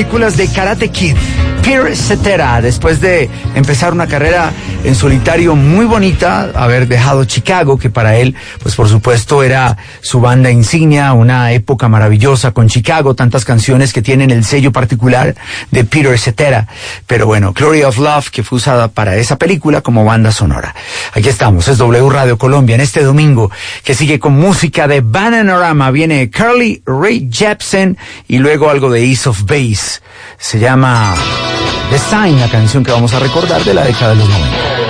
películas de Karate Kid. Pierre Cetera, después de empezar una carrera en solitario muy bonita, haber dejado Chicago, que para él, pues por supuesto era su banda insignia, una época maravillosa con Chicago, tantas canciones que tienen el sello particular de Peter Cetera. Pero bueno, Glory of Love, que fue usada para esa película como banda sonora. Aquí estamos, es W Radio Colombia, en este domingo, que sigue con música de Bananarama. Viene Carly Ray Jepsen y luego algo de Ace of Base. Se llama... The Sign, la canción que vamos a recordar de la década de los 90.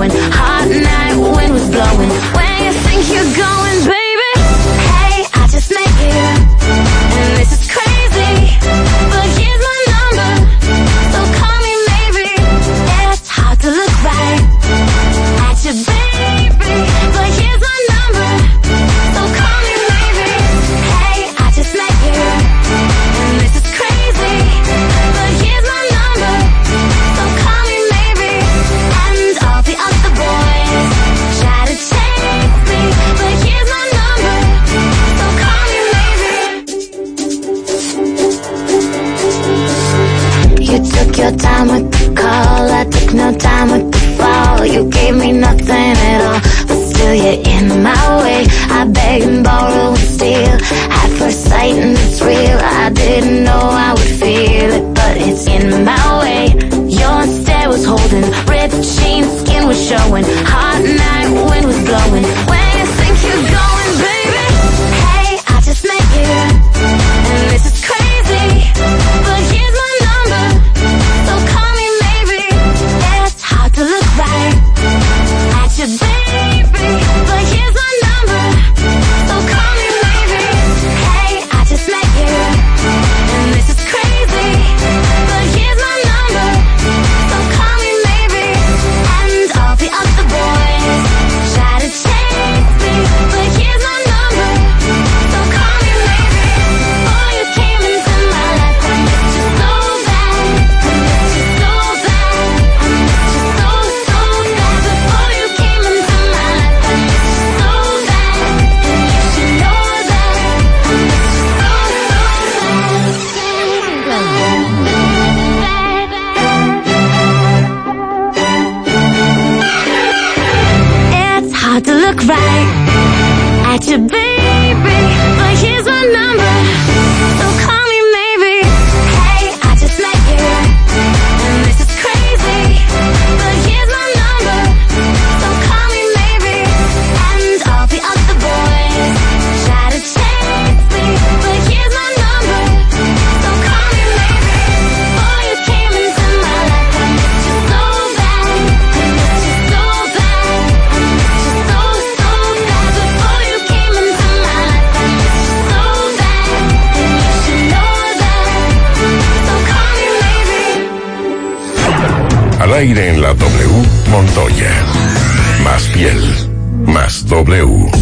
going. Hot night wind was blowing. When you think you're going, baby. Aire en la W, Montoya. Más piel, más W.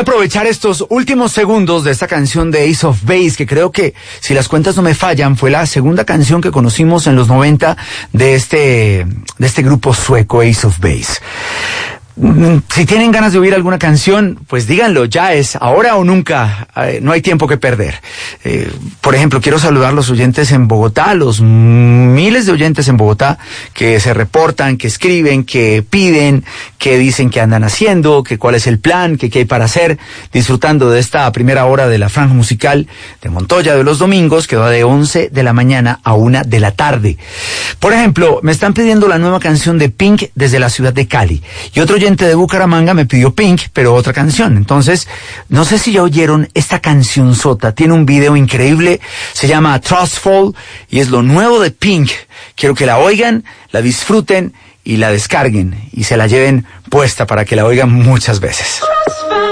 aprovechar estos últimos segundos de esta canción de Ace of Base, que creo que, si las cuentas no me fallan, fue la segunda canción que conocimos en los 90 de este, de este grupo sueco Ace of Base. Si tienen ganas de oír alguna canción, pues díganlo, ya es ahora o nunca, no hay tiempo que perder. Eh, por ejemplo, quiero saludar a los oyentes en Bogotá, los miles de oyentes en Bogotá que se reportan, que escriben, que piden, que dicen que andan haciendo, que cuál es el plan, que qué hay para hacer, disfrutando de esta primera hora de la franja musical de Montoya de los domingos, que va de 11 de la mañana a 1 de la tarde. Por ejemplo, me están pidiendo la nueva canción de Pink desde la ciudad de Cali. Y otro oyente de Bucaramanga me pidió Pink, pero otra canción. Entonces, no sé si ya oyeron esta canción sota. Tiene un video increíble, se llama Trustful y es lo nuevo de Pink. Quiero que la oigan, la disfruten y la descarguen y se la lleven puesta para que la oigan muchas veces. Well,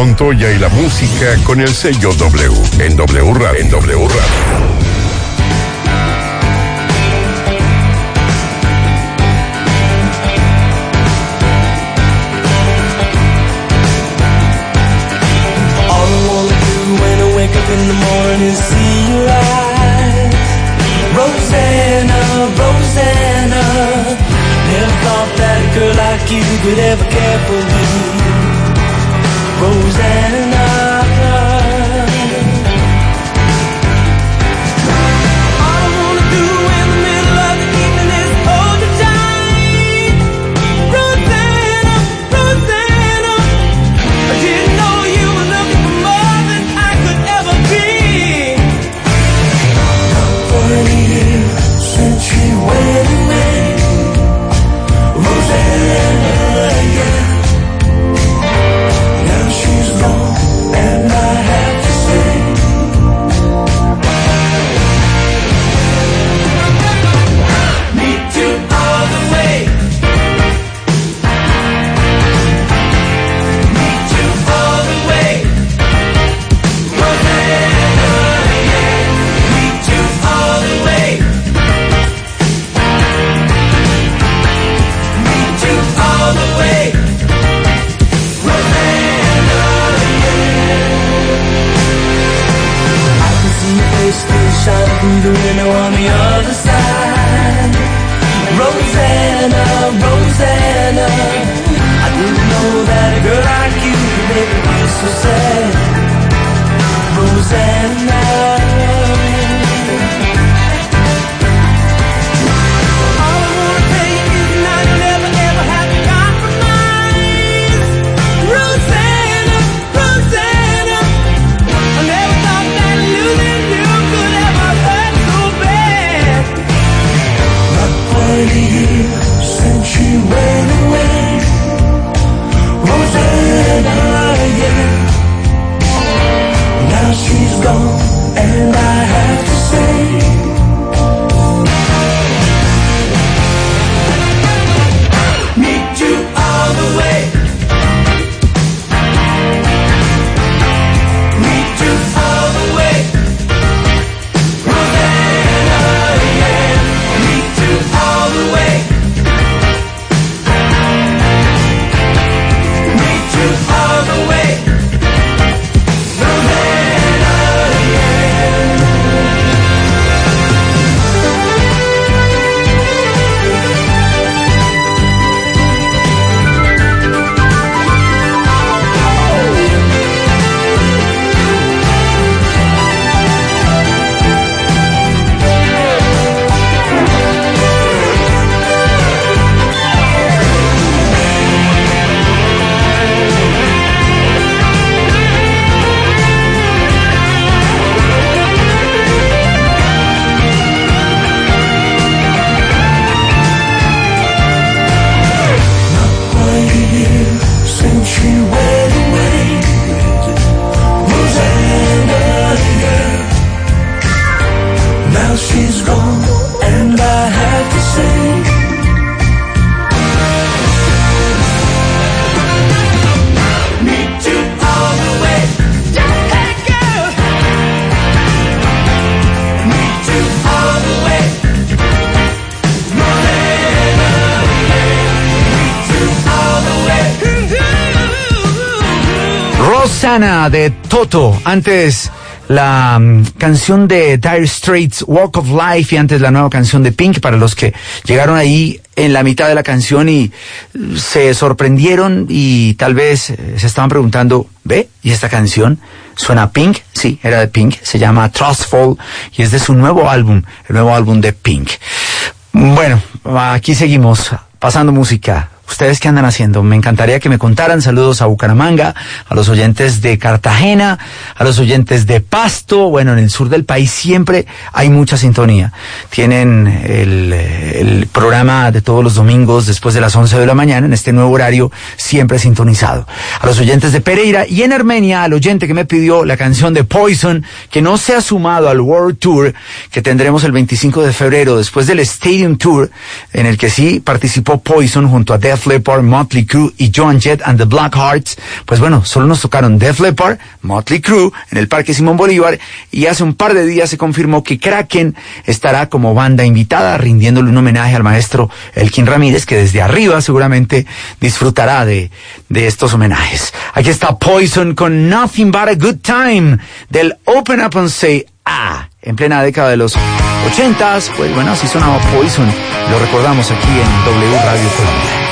Montoya y la música con el sello W en W Radio. En W Radio. ever care shot through the window on the other side. Rosanna, Rosanna, I didn't know that a girl like you could make me so sad. Rosanna. De Toto. Antes la mm, canción de Dire Straits, Walk of Life, y antes la nueva canción de Pink, para los que llegaron ahí en la mitad de la canción y mm, se sorprendieron y tal vez eh, se estaban preguntando, ¿ve? ¿Y esta canción suena Pink? Sí, era de Pink, se llama Trustful y es de su nuevo álbum, el nuevo álbum de Pink. Bueno, aquí seguimos pasando música. ¿Ustedes qué andan haciendo? Me encantaría que me contaran. Saludos a Bucaramanga, a los oyentes de Cartagena, a los oyentes de Pasto. Bueno, en el sur del país siempre hay mucha sintonía. Tienen el, programa de todos los domingos después de las 11 de la mañana en este nuevo horario, siempre sintonizado. A los oyentes de Pereira y en Armenia, al oyente que me pidió la canción de Poison, que no se ha sumado al World Tour que tendremos el 25 de febrero después del Stadium Tour, en el que sí participó Poison junto a Def Leppard, Motley Crue y Joan Jett and the Black Hearts. Pues bueno, solo nos tocaron Def Leppard, Motley Crue en el Parque Simón Bolívar y hace un par de días se confirmó que Kraken estará como banda invitada rindiéndole un homenaje al maestro Elkin Ramírez que desde arriba seguramente disfrutará de, de estos homenajes. Aquí está Poison con Nothing But a Good Time del Open Up and Say Ah en plena década de los ochentas, pues bueno, así sonaba Poison. Lo recordamos aquí en W Radio Colombia.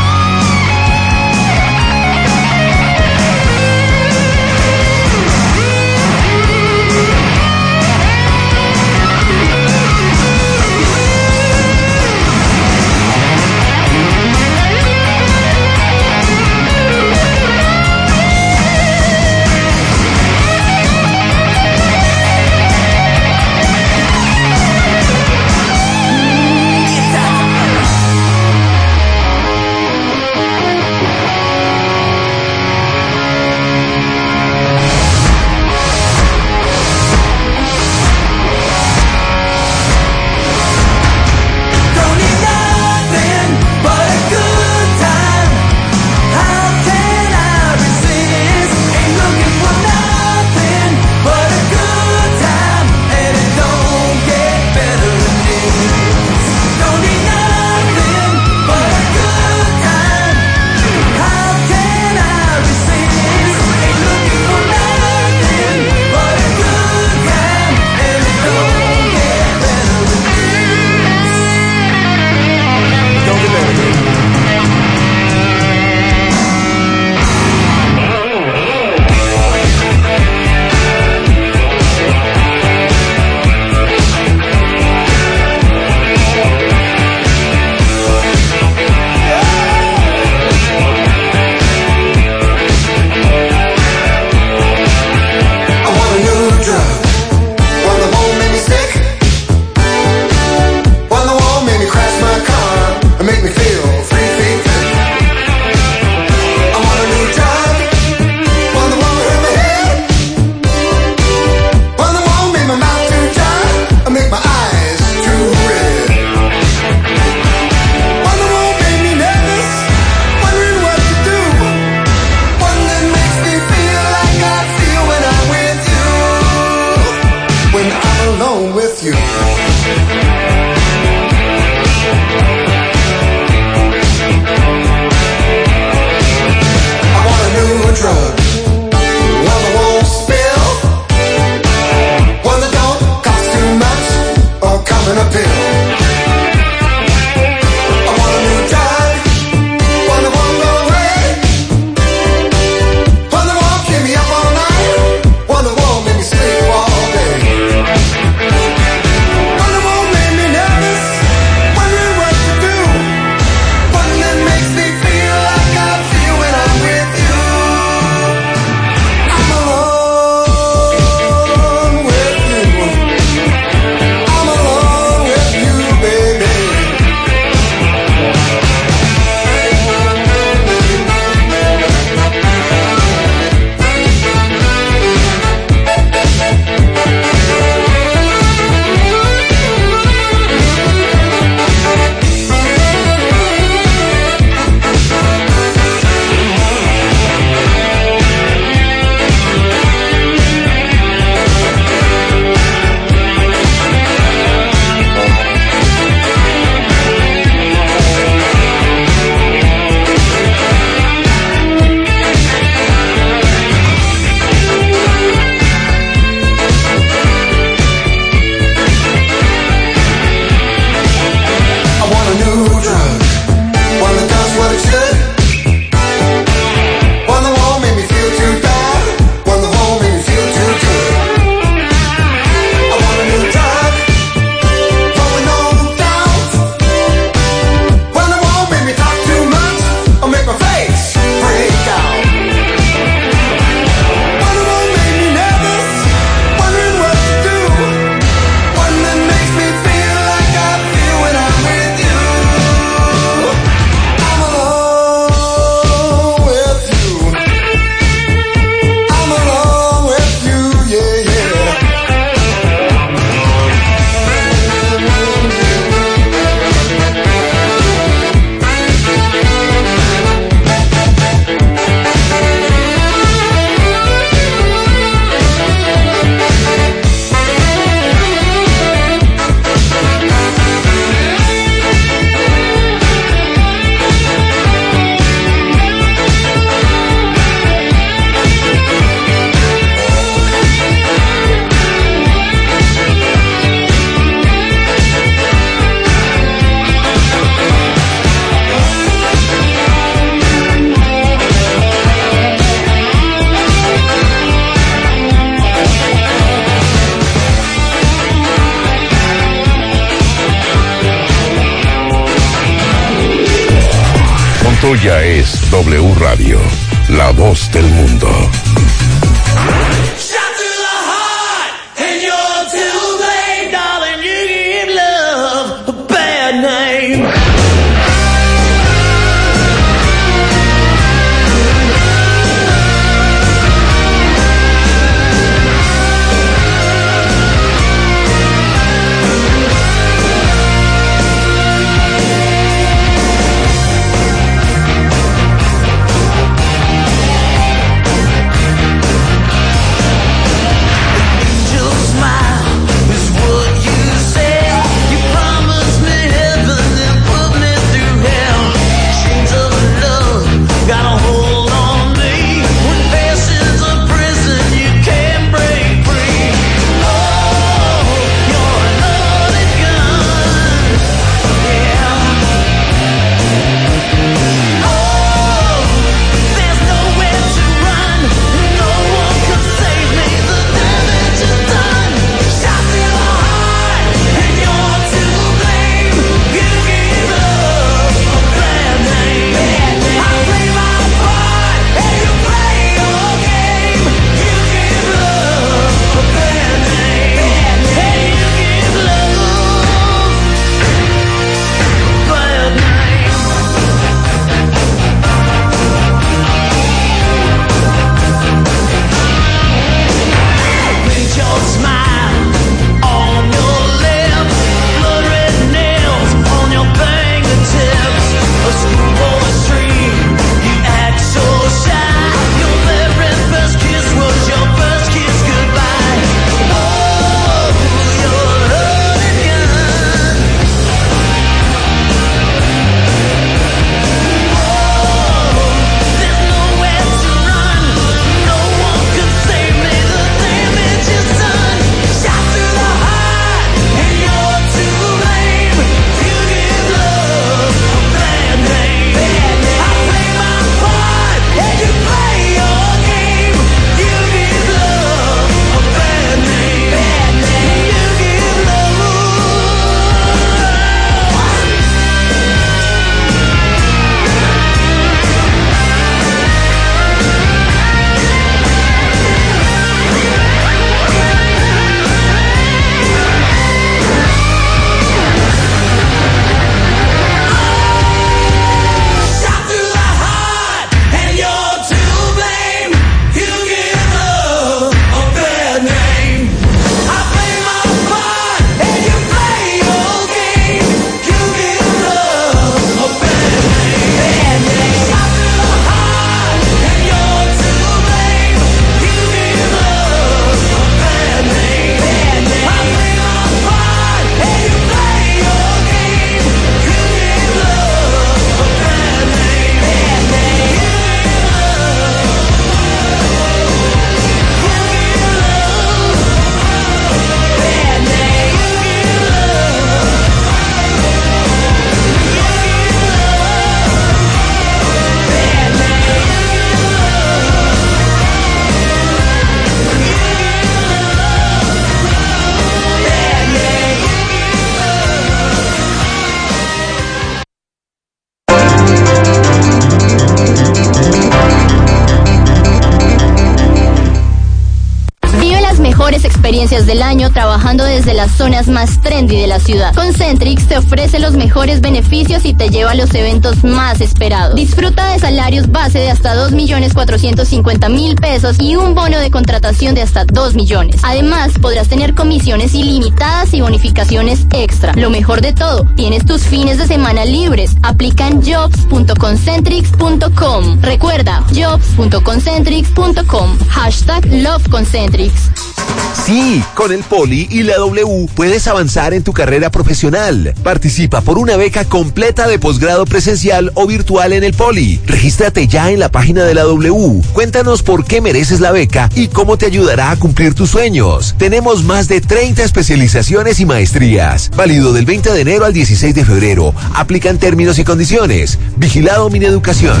Las zonas más trendy de la ciudad. Concentrix te ofrece los mejores beneficios y te lleva a los eventos más esperados. Disfruta de salarios base de hasta 2.450.000 pesos y un bono de contratación de hasta 2 millones. Además, podrás tener comisiones ilimitadas y bonificaciones extra. Lo mejor de todo, tienes tus fines de semana libres. Aplica en jobs.concentrix.com. Recuerda, jobs.concentrix.com. Hashtag LoveConcentrix. Sí, con el Poli y la W puedes avanzar en tu carrera profesional. Participa por una beca completa de posgrado presencial o virtual en el Poli. Regístrate ya en la página de la W. Cuéntanos por qué mereces la beca y cómo te ayudará a cumplir tus sueños. Tenemos más de 30 especializaciones y maestrías. Válido del 20 de enero al 16 de febrero. Aplican términos y condiciones. Vigilado Mineducación.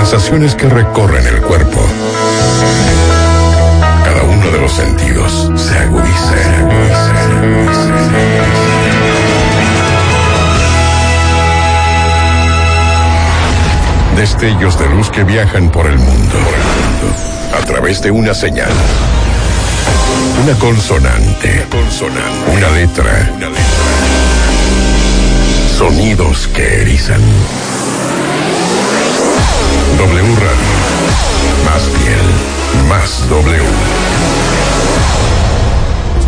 Sensaciones que recorren el cuerpo. Cada uno de los sentidos se agudiza. se agudiza, se agudiza. Destellos de luz que viajan por el mundo. A través de una señal. Una consonante. Una letra. Sonidos que erizan. W Radio. Más piel, más W.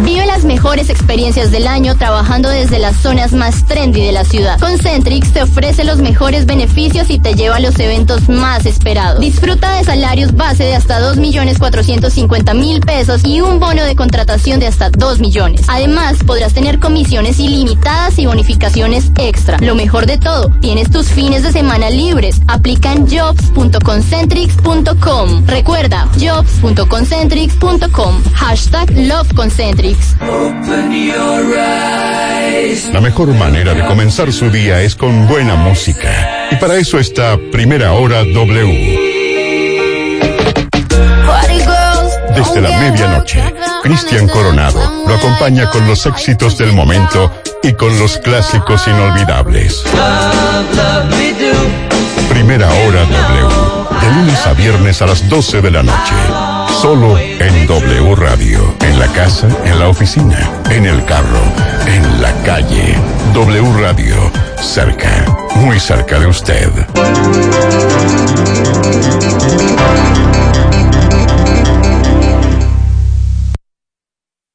Vive las mejores experiencias del año trabajando desde las zonas más trendy de la ciudad. Concentrix te ofrece los mejores beneficios y te lleva a los eventos más esperados. Disfruta de salarios base de hasta 2.450.000 pesos y un bono de contratación de hasta 2 millones. Además, podrás tener comisiones ilimitadas y bonificaciones extra. Lo mejor de todo, tienes tus fines de semana libres. Aplica en jobs.concentrix.com. Recuerda, jobs.concentrix.com. Hashtag LoveConcentrix. La mejor manera de comenzar su día es con buena música. Y para eso está Primera Hora W. Desde la medianoche, Cristian Coronado lo acompaña con los éxitos del momento y con los clásicos inolvidables. Primera Hora W. De lunes a viernes a las 12 de la noche. Solo en W Radio. La casa, en la oficina, en el carro, en la calle. W Radio. Cerca, muy cerca de usted.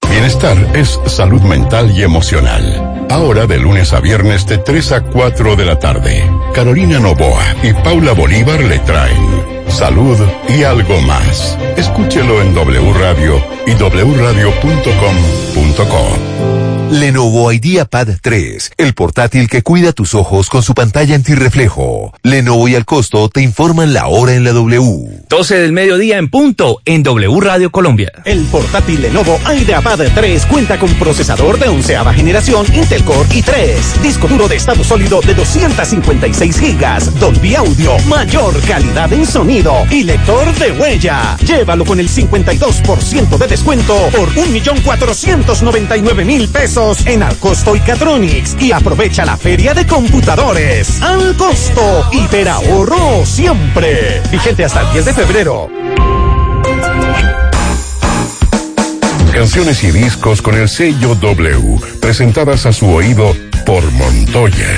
Bienestar es salud mental y emocional. Ahora de lunes a viernes de 3 a 4 de la tarde. Carolina Novoa y Paula Bolívar le traen salud y algo más. Escúchelo en W Radio y wradio.com.co. Lenovo IdeaPad 3, el portátil que cuida tus ojos con su pantalla antirreflejo. Lenovo y al costo te informan la hora en la W. 12 del mediodía en punto en W Radio Colombia. El portátil Lenovo IdeaPad 3 cuenta con procesador de onceava generación Intel Core i3, disco duro de estado sólido de 256 gigas, Dolby Audio, mayor calidad en sonido y lector de huella. Llévalo con el 52% de descuento por 1.499.000 pesos en Alcosto y Catronics y aprovecha la feria de computadores. Al costo, hiperahorro siempre. Vigente hasta el 10 de febrero. Canciones y discos con el sello W, presentadas a su oído por Montoya.